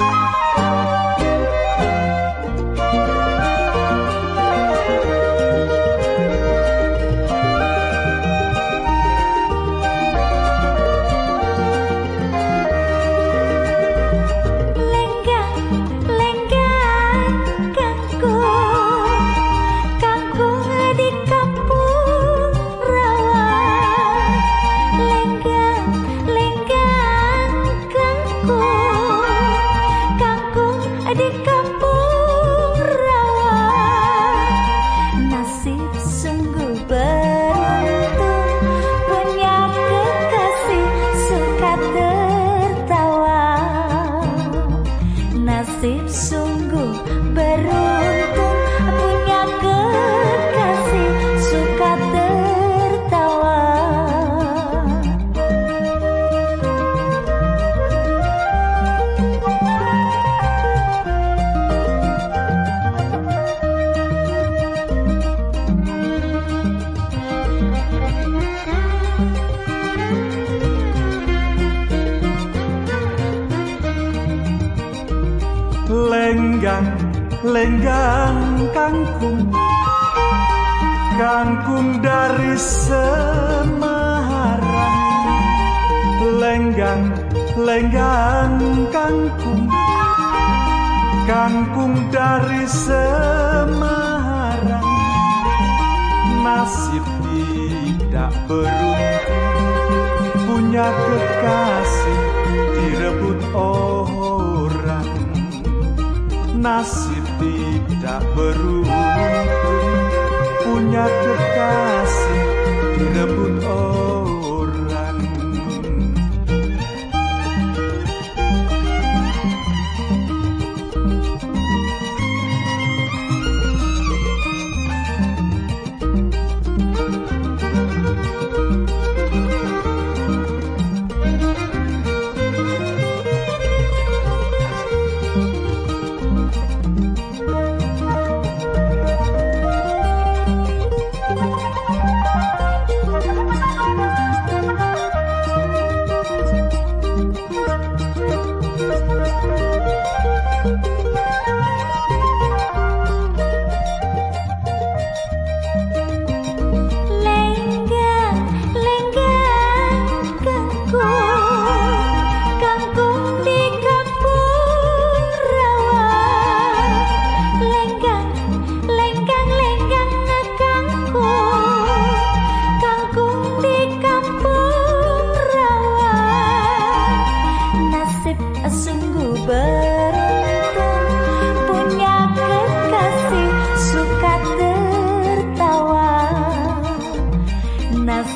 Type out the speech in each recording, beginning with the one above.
Música lenggang lenggang kangkung. Kangkung dari Semarang. Lenggang lenggang kangkung. Kangkung dari Semarang. Nasib tidak beruntung punya kekasih direbut orang nasib tidak beruntung punya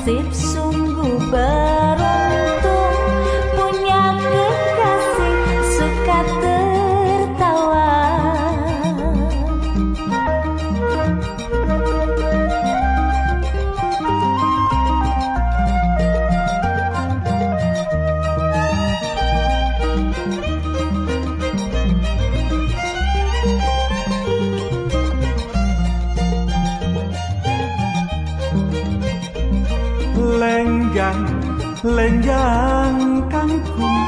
nasib sungguh lenggang lenggang kangkung.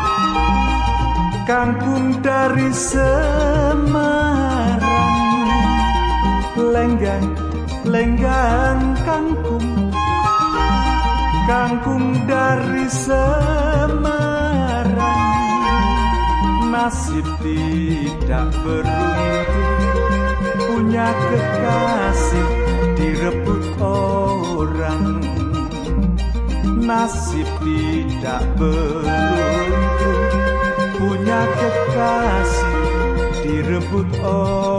Kangkung dari Semarang. Lenggang lenggang kangkung. Kangkung dari Semarang. Nasib tidak beruntung. Punya kekasih direbut orang nasib tidak beruntung. Punya kekasih direbut orang